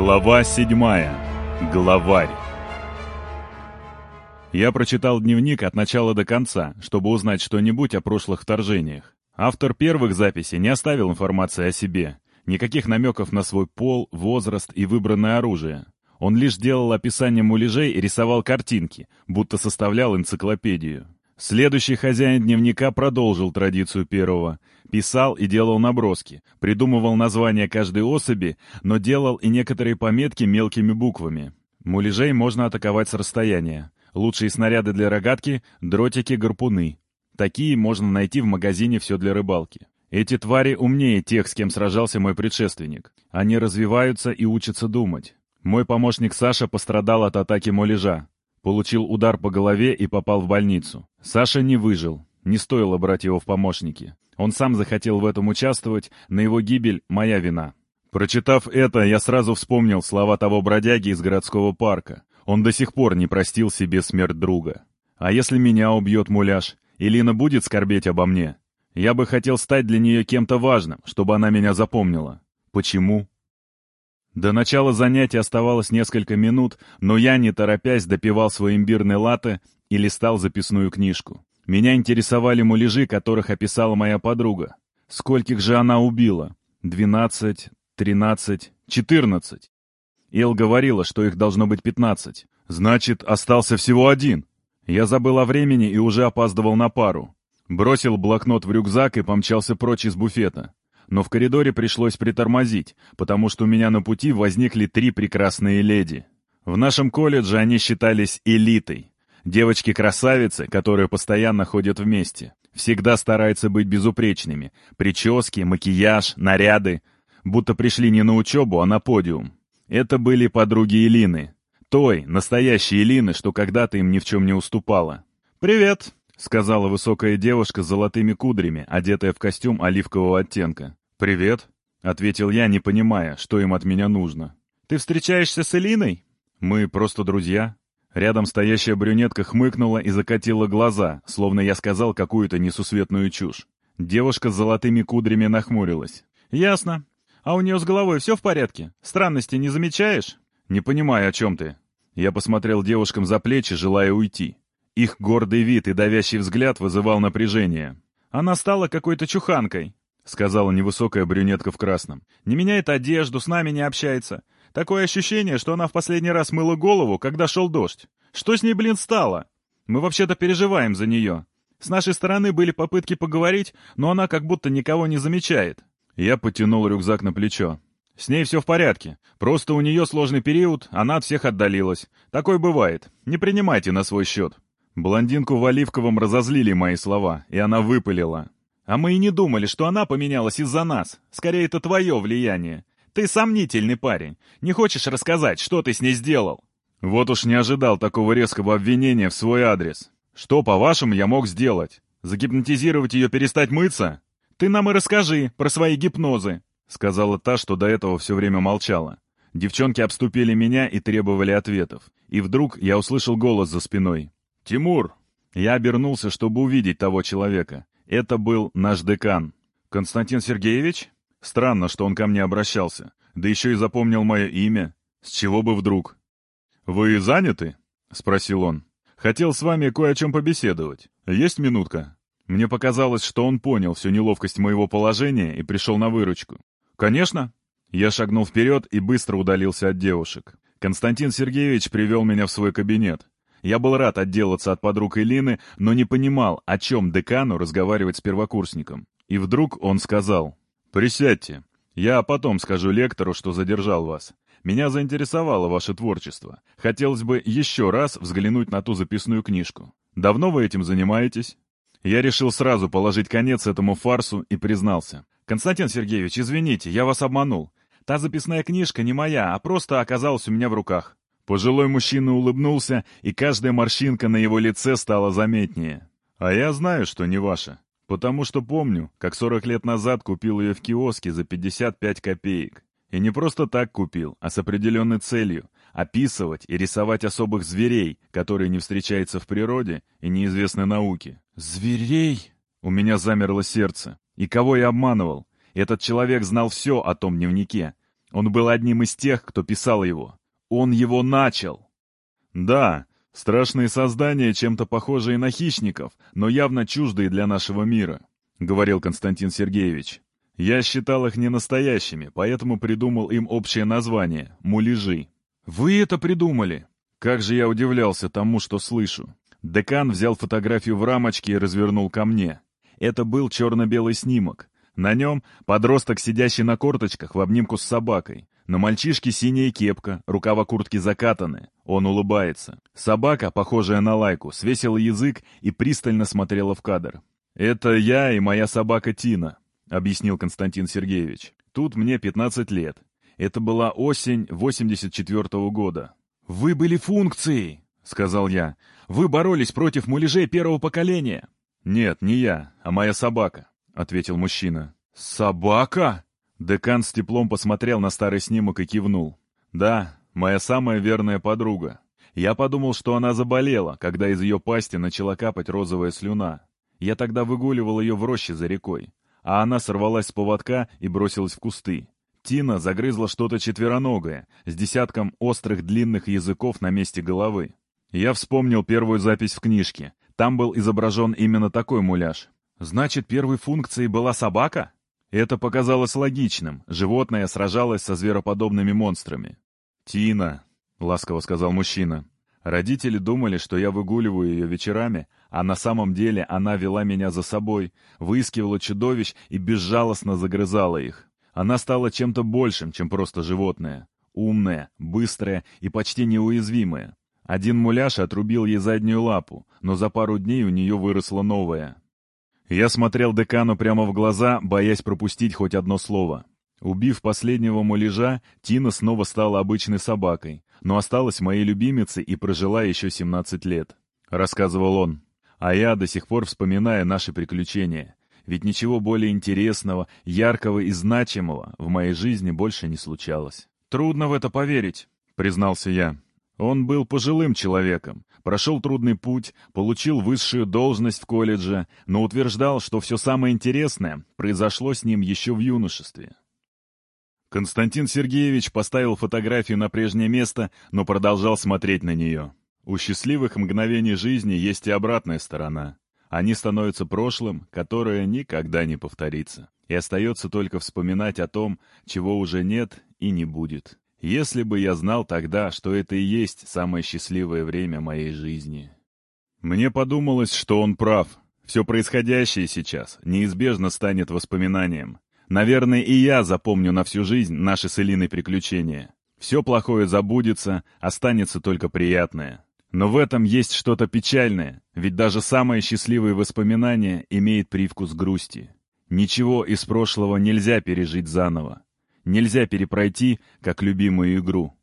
Глава седьмая. Главарь. Я прочитал дневник от начала до конца, чтобы узнать что-нибудь о прошлых вторжениях. Автор первых записей не оставил информации о себе, никаких намеков на свой пол, возраст и выбранное оружие. Он лишь делал описание муляжей и рисовал картинки, будто составлял энциклопедию. Следующий хозяин дневника продолжил традицию первого. Писал и делал наброски, придумывал название каждой особи, но делал и некоторые пометки мелкими буквами. Муляжей можно атаковать с расстояния. Лучшие снаряды для рогатки — дротики-гарпуны. Такие можно найти в магазине «Все для рыбалки». Эти твари умнее тех, с кем сражался мой предшественник. Они развиваются и учатся думать. Мой помощник Саша пострадал от атаки муляжа. Получил удар по голове и попал в больницу. Саша не выжил. Не стоило брать его в помощники. Он сам захотел в этом участвовать, на его гибель моя вина. Прочитав это, я сразу вспомнил слова того бродяги из городского парка. Он до сих пор не простил себе смерть друга. А если меня убьет муляж, Илина будет скорбеть обо мне? Я бы хотел стать для нее кем-то важным, чтобы она меня запомнила. Почему? До начала занятия оставалось несколько минут, но я, не торопясь, допивал свой имбирный латте и листал записную книжку. Меня интересовали муляжи, которых описала моя подруга. Скольких же она убила? Двенадцать, тринадцать, четырнадцать. Эл говорила, что их должно быть пятнадцать. Значит, остался всего один. Я забыл о времени и уже опаздывал на пару. Бросил блокнот в рюкзак и помчался прочь из буфета но в коридоре пришлось притормозить, потому что у меня на пути возникли три прекрасные леди. В нашем колледже они считались элитой. Девочки-красавицы, которые постоянно ходят вместе. Всегда стараются быть безупречными. Прически, макияж, наряды. Будто пришли не на учебу, а на подиум. Это были подруги Элины. Той, настоящей Элины, что когда-то им ни в чем не уступала. «Привет!» — сказала высокая девушка с золотыми кудрями, одетая в костюм оливкового оттенка. «Привет», — ответил я, не понимая, что им от меня нужно. «Ты встречаешься с Элиной?» «Мы просто друзья». Рядом стоящая брюнетка хмыкнула и закатила глаза, словно я сказал какую-то несусветную чушь. Девушка с золотыми кудрями нахмурилась. «Ясно. А у нее с головой все в порядке? Странности не замечаешь?» «Не понимаю, о чем ты». Я посмотрел девушкам за плечи, желая уйти. Их гордый вид и давящий взгляд вызывал напряжение. Она стала какой-то чуханкой. — сказала невысокая брюнетка в красном. «Не меняет одежду, с нами не общается. Такое ощущение, что она в последний раз мыла голову, когда шел дождь. Что с ней, блин, стало? Мы вообще-то переживаем за нее. С нашей стороны были попытки поговорить, но она как будто никого не замечает». Я потянул рюкзак на плечо. «С ней все в порядке. Просто у нее сложный период, она от всех отдалилась. Такое бывает. Не принимайте на свой счет». Блондинку в оливковом разозлили мои слова, и она выпалила. А мы и не думали, что она поменялась из-за нас. Скорее, это твое влияние. Ты сомнительный парень. Не хочешь рассказать, что ты с ней сделал?» Вот уж не ожидал такого резкого обвинения в свой адрес. «Что, по-вашему, я мог сделать? Загипнотизировать ее перестать мыться?» «Ты нам и расскажи про свои гипнозы», — сказала та, что до этого все время молчала. Девчонки обступили меня и требовали ответов. И вдруг я услышал голос за спиной. «Тимур!» Я обернулся, чтобы увидеть того человека. Это был наш декан. Константин Сергеевич? Странно, что он ко мне обращался. Да еще и запомнил мое имя. С чего бы вдруг? «Вы заняты?» — спросил он. «Хотел с вами кое о чем побеседовать. Есть минутка?» Мне показалось, что он понял всю неловкость моего положения и пришел на выручку. «Конечно!» Я шагнул вперед и быстро удалился от девушек. Константин Сергеевич привел меня в свой кабинет. Я был рад отделаться от подруг Элины, но не понимал, о чем декану разговаривать с первокурсником. И вдруг он сказал, «Присядьте. Я потом скажу лектору, что задержал вас. Меня заинтересовало ваше творчество. Хотелось бы еще раз взглянуть на ту записную книжку. Давно вы этим занимаетесь?» Я решил сразу положить конец этому фарсу и признался. «Константин Сергеевич, извините, я вас обманул. Та записная книжка не моя, а просто оказалась у меня в руках. Пожилой мужчина улыбнулся, и каждая морщинка на его лице стала заметнее. «А я знаю, что не ваша, потому что помню, как 40 лет назад купил ее в киоске за 55 копеек. И не просто так купил, а с определенной целью — описывать и рисовать особых зверей, которые не встречаются в природе и неизвестны науке. «Зверей?» У меня замерло сердце. И кого я обманывал? Этот человек знал все о том дневнике. Он был одним из тех, кто писал его. Он его начал. Да, страшные создания, чем-то похожие на хищников, но явно чуждые для нашего мира, говорил Константин Сергеевич. Я считал их не настоящими, поэтому придумал им общее название — муляжи. Вы это придумали? Как же я удивлялся тому, что слышу. Декан взял фотографию в рамочке и развернул ко мне. Это был черно-белый снимок. На нем подросток, сидящий на корточках в обнимку с собакой. На мальчишке синяя кепка, рукава куртки закатаны. Он улыбается. Собака, похожая на лайку, свесила язык и пристально смотрела в кадр. «Это я и моя собака Тина», — объяснил Константин Сергеевич. «Тут мне 15 лет. Это была осень 84 -го года». «Вы были функцией», — сказал я. «Вы боролись против муляжей первого поколения». «Нет, не я, а моя собака», — ответил мужчина. «Собака?» Декан с теплом посмотрел на старый снимок и кивнул. «Да, моя самая верная подруга. Я подумал, что она заболела, когда из ее пасти начала капать розовая слюна. Я тогда выгуливал ее в роще за рекой, а она сорвалась с поводка и бросилась в кусты. Тина загрызла что-то четвероногое, с десятком острых длинных языков на месте головы. Я вспомнил первую запись в книжке. Там был изображен именно такой муляж. Значит, первой функцией была собака? Это показалось логичным. Животное сражалось со звероподобными монстрами. «Тина», — ласково сказал мужчина. Родители думали, что я выгуливаю ее вечерами, а на самом деле она вела меня за собой, выискивала чудовищ и безжалостно загрызала их. Она стала чем-то большим, чем просто животное. Умная, быстрая и почти неуязвимая. Один муляж отрубил ей заднюю лапу, но за пару дней у нее выросла новая. Я смотрел декану прямо в глаза, боясь пропустить хоть одно слово. Убив последнего муляжа, Тина снова стала обычной собакой, но осталась моей любимицей и прожила еще 17 лет. Рассказывал он. А я до сих пор вспоминаю наши приключения. Ведь ничего более интересного, яркого и значимого в моей жизни больше не случалось. «Трудно в это поверить», — признался я. Он был пожилым человеком, прошел трудный путь, получил высшую должность в колледже, но утверждал, что все самое интересное произошло с ним еще в юношестве. Константин Сергеевич поставил фотографию на прежнее место, но продолжал смотреть на нее. У счастливых мгновений жизни есть и обратная сторона. Они становятся прошлым, которое никогда не повторится. И остается только вспоминать о том, чего уже нет и не будет. Если бы я знал тогда, что это и есть самое счастливое время моей жизни. Мне подумалось, что он прав. Все происходящее сейчас неизбежно станет воспоминанием. Наверное, и я запомню на всю жизнь наши с Элиной приключения. Все плохое забудется, останется только приятное. Но в этом есть что-то печальное, ведь даже самое счастливое воспоминание имеет привкус грусти. Ничего из прошлого нельзя пережить заново. Нельзя перепройти, как любимую игру.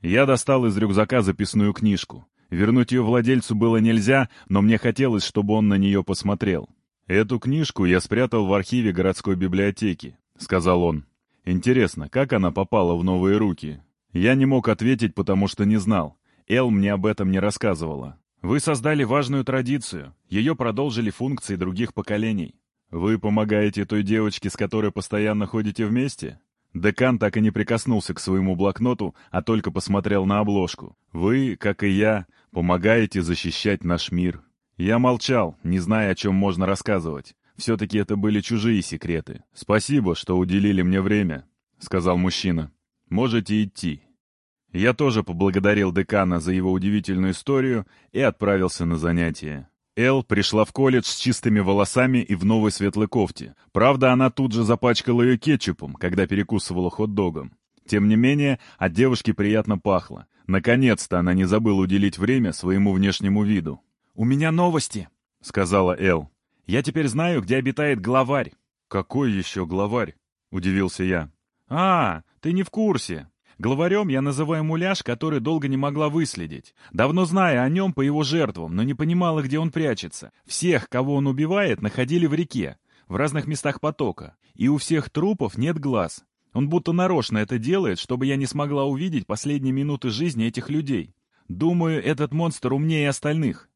Я достал из рюкзака записную книжку. Вернуть ее владельцу было нельзя, но мне хотелось, чтобы он на нее посмотрел. «Эту книжку я спрятал в архиве городской библиотеки», — сказал он. «Интересно, как она попала в новые руки?» Я не мог ответить, потому что не знал. Эл мне об этом не рассказывала. «Вы создали важную традицию. Ее продолжили функции других поколений. «Вы помогаете той девочке, с которой постоянно ходите вместе?» Декан так и не прикоснулся к своему блокноту, а только посмотрел на обложку. «Вы, как и я, помогаете защищать наш мир». Я молчал, не зная, о чем можно рассказывать. Все-таки это были чужие секреты. «Спасибо, что уделили мне время», — сказал мужчина. «Можете идти». Я тоже поблагодарил декана за его удивительную историю и отправился на занятия. Эл пришла в колледж с чистыми волосами и в новой светлой кофте. Правда, она тут же запачкала ее кетчупом, когда перекусывала хот-догом. Тем не менее, от девушки приятно пахло. Наконец-то она не забыла уделить время своему внешнему виду. «У меня новости», — сказала Эл. «Я теперь знаю, где обитает главарь». «Какой еще главарь?» — удивился я. «А, ты не в курсе. Главарем я называю муляж, который долго не могла выследить. Давно зная о нем по его жертвам, но не понимала, где он прячется. Всех, кого он убивает, находили в реке, в разных местах потока. И у всех трупов нет глаз. Он будто нарочно это делает, чтобы я не смогла увидеть последние минуты жизни этих людей. Думаю, этот монстр умнее остальных.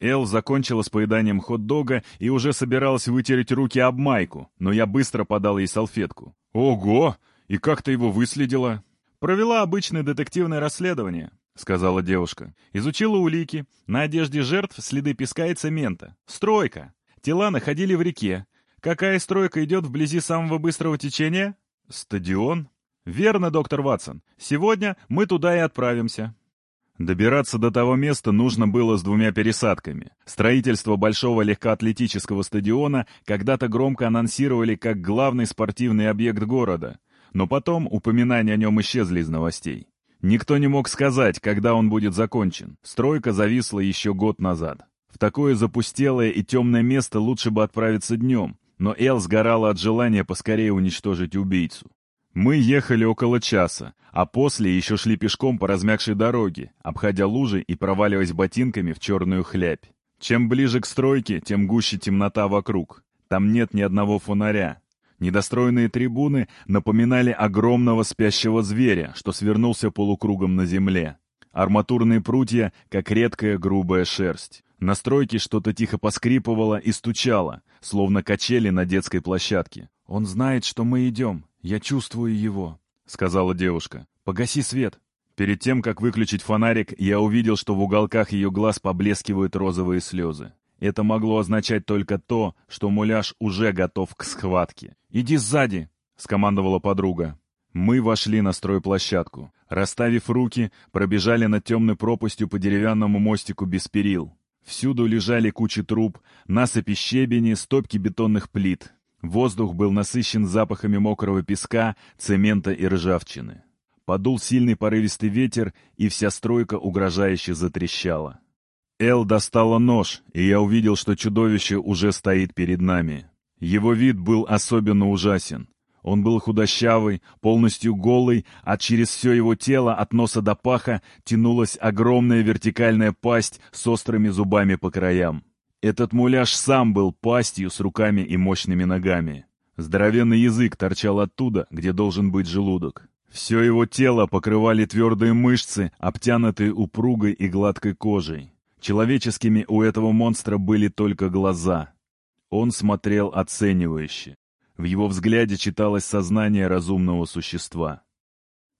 Эл закончила с поеданием хот-дога и уже собиралась вытереть руки об майку, но я быстро подал ей салфетку. «Ого! «И как ты его выследила?» «Провела обычное детективное расследование», — сказала девушка. «Изучила улики. На одежде жертв следы песка и цемента. Стройка. Тела находили в реке. Какая стройка идет вблизи самого быстрого течения?» «Стадион?» «Верно, доктор Ватсон. Сегодня мы туда и отправимся». Добираться до того места нужно было с двумя пересадками. Строительство большого легкоатлетического стадиона когда-то громко анонсировали как главный спортивный объект города, но потом упоминания о нем исчезли из новостей. Никто не мог сказать, когда он будет закончен. Стройка зависла еще год назад. В такое запустелое и темное место лучше бы отправиться днем, но Эл сгорала от желания поскорее уничтожить убийцу. Мы ехали около часа, а после еще шли пешком по размягшей дороге, обходя лужи и проваливаясь ботинками в черную хлябь. Чем ближе к стройке, тем гуще темнота вокруг. Там нет ни одного фонаря. Недостроенные трибуны напоминали огромного спящего зверя, что свернулся полукругом на земле. Арматурные прутья, как редкая грубая шерсть. На стройке что-то тихо поскрипывало и стучало, словно качели на детской площадке. «Он знает, что мы идем», «Я чувствую его», — сказала девушка. «Погаси свет». Перед тем, как выключить фонарик, я увидел, что в уголках ее глаз поблескивают розовые слезы. Это могло означать только то, что муляж уже готов к схватке. «Иди сзади!» — скомандовала подруга. Мы вошли на стройплощадку. Расставив руки, пробежали над темной пропастью по деревянному мостику без перил. Всюду лежали кучи труб, насыпи щебени, стопки бетонных плит. Воздух был насыщен запахами мокрого песка, цемента и ржавчины. Подул сильный порывистый ветер, и вся стройка угрожающе затрещала. Эл достала нож, и я увидел, что чудовище уже стоит перед нами. Его вид был особенно ужасен. Он был худощавый, полностью голый, а через все его тело от носа до паха тянулась огромная вертикальная пасть с острыми зубами по краям. Этот муляж сам был пастью с руками и мощными ногами. Здоровенный язык торчал оттуда, где должен быть желудок. Все его тело покрывали твердые мышцы, обтянутые упругой и гладкой кожей. Человеческими у этого монстра были только глаза. Он смотрел оценивающе. В его взгляде читалось сознание разумного существа.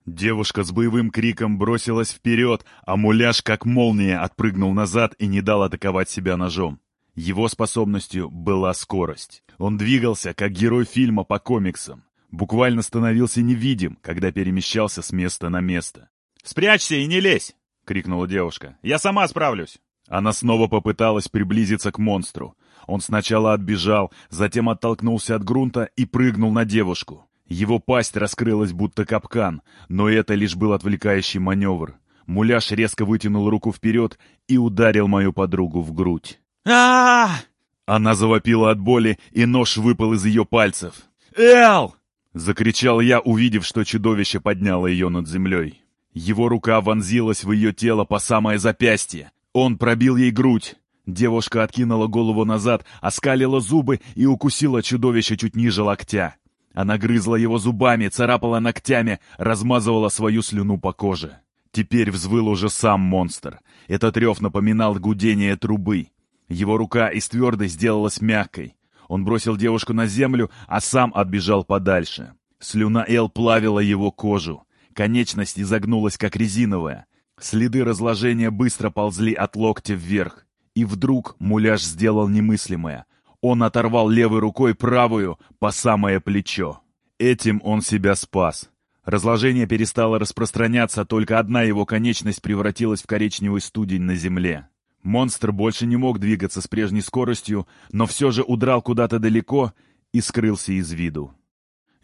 Девушка с боевым криком бросилась вперед, а муляж, как молния, отпрыгнул назад и не дал атаковать себя ножом. Его способностью была скорость. Он двигался, как герой фильма по комиксам. Буквально становился невидим, когда перемещался с места на место. «Спрячься и не лезь!» — крикнула девушка. «Я сама справлюсь!» Она снова попыталась приблизиться к монстру. Он сначала отбежал, затем оттолкнулся от грунта и прыгнул на девушку. Его пасть раскрылась будто капкан, но это лишь был отвлекающий маневр. Муляж резко вытянул руку вперед и ударил мою подругу в грудь а Она завопила от боли, и нож выпал из ее пальцев. «Эл!» — закричал я, увидев, что чудовище подняло ее над землей. Его рука вонзилась в ее тело по самое запястье. Он пробил ей грудь. Девушка откинула голову назад, оскалила зубы и укусила чудовище чуть ниже локтя. Она грызла его зубами, царапала ногтями, размазывала свою слюну по коже. Теперь взвыл уже сам монстр. Этот рев напоминал гудение трубы. Его рука из твердой сделалась мягкой. Он бросил девушку на землю, а сам отбежал подальше. Слюна Эл плавила его кожу. Конечность изогнулась, как резиновая. Следы разложения быстро ползли от локтя вверх. И вдруг муляж сделал немыслимое. Он оторвал левой рукой правую по самое плечо. Этим он себя спас. Разложение перестало распространяться, только одна его конечность превратилась в коричневый студень на земле. Монстр больше не мог двигаться с прежней скоростью, но все же удрал куда-то далеко и скрылся из виду.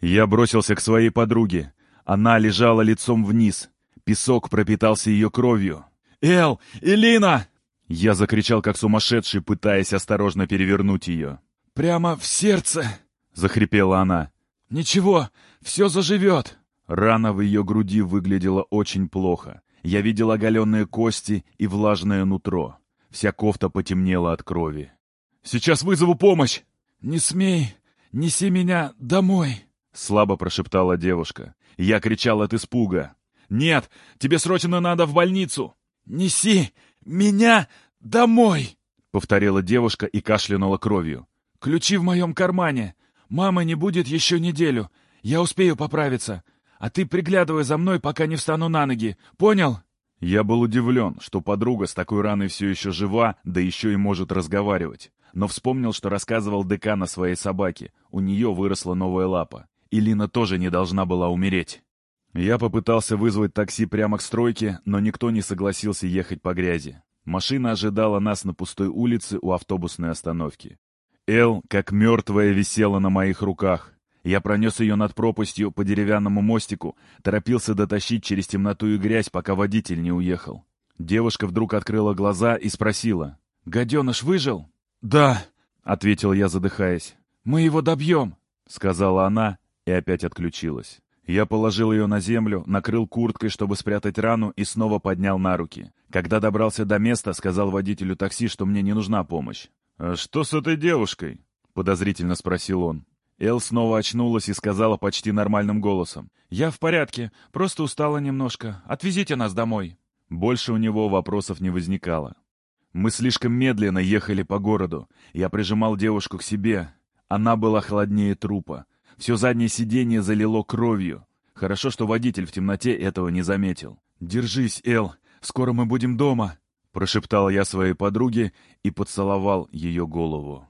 Я бросился к своей подруге. Она лежала лицом вниз. Песок пропитался ее кровью. «Эл! Элина!» Я закричал, как сумасшедший, пытаясь осторожно перевернуть ее. «Прямо в сердце!» — захрипела она. «Ничего, все заживет!» Рана в ее груди выглядела очень плохо. Я видел оголенные кости и влажное нутро. Вся кофта потемнела от крови. «Сейчас вызову помощь!» «Не смей! Неси меня домой!» Слабо прошептала девушка. Я кричал от испуга. «Нет! Тебе срочно надо в больницу!» «Неси меня домой!» Повторила девушка и кашлянула кровью. «Ключи в моем кармане! Мама не будет еще неделю! Я успею поправиться! А ты приглядывай за мной, пока не встану на ноги. Понял?» Я был удивлен, что подруга с такой раной все еще жива, да еще и может разговаривать. Но вспомнил, что рассказывал декан о своей собаке. У нее выросла новая лапа. И Лина тоже не должна была умереть. Я попытался вызвать такси прямо к стройке, но никто не согласился ехать по грязи. Машина ожидала нас на пустой улице у автобусной остановки. Эл, как мертвая, висела на моих руках. Я пронес ее над пропастью по деревянному мостику, торопился дотащить через темноту и грязь, пока водитель не уехал. Девушка вдруг открыла глаза и спросила. «Гаденыш выжил?» «Да», — ответил я, задыхаясь. «Мы его добьем», — сказала она и опять отключилась. Я положил ее на землю, накрыл курткой, чтобы спрятать рану, и снова поднял на руки. Когда добрался до места, сказал водителю такси, что мне не нужна помощь. «А что с этой девушкой?» — подозрительно спросил он. Эл снова очнулась и сказала почти нормальным голосом. «Я в порядке, просто устала немножко. Отвезите нас домой». Больше у него вопросов не возникало. Мы слишком медленно ехали по городу. Я прижимал девушку к себе. Она была холоднее трупа. Все заднее сиденье залило кровью. Хорошо, что водитель в темноте этого не заметил. «Держись, Эл, скоро мы будем дома», — прошептал я своей подруге и поцеловал ее голову.